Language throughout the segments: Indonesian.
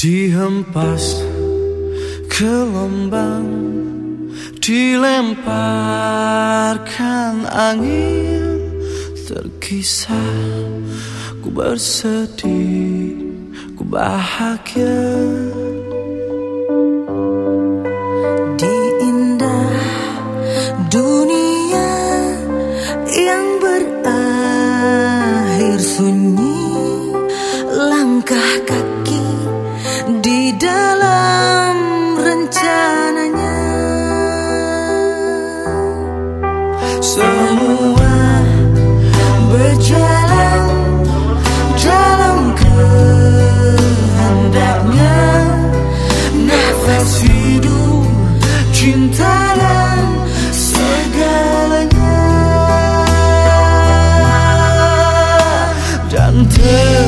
Dihempas gelombang Dilemparkan angin Terkisah Ku bersedih Ku bahagia. Di indah dunia Yang berakhir sunyi Langkah kaki di dalam rencananya. Semua berjalan dalam kehendaknya. Nafas hidup, cinta dan segalanya. Dan tertakdir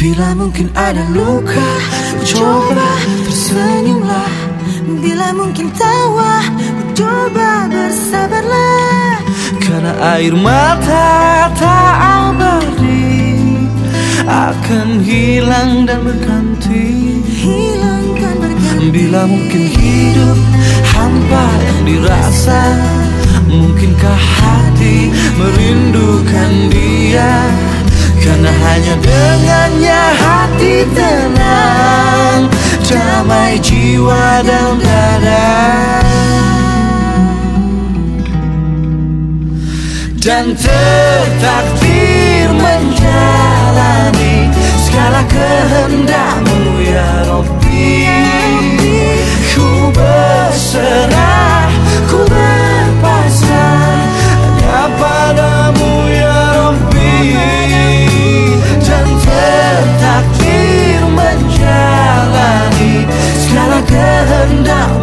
Bila mungkin ada luka Coba tersenyumlah. Bila mungkin tawa Coba bersabarlah. Karena air mata tak abadi Akan hilang dan berganti. Hilangkan berganti. Bila mungkin hidup hampa yang dirasa Mungkinkah hati merindukan dia Karena hanya dengannya hati tenang Damai jiwa dan dada. Dan tertakdir and down.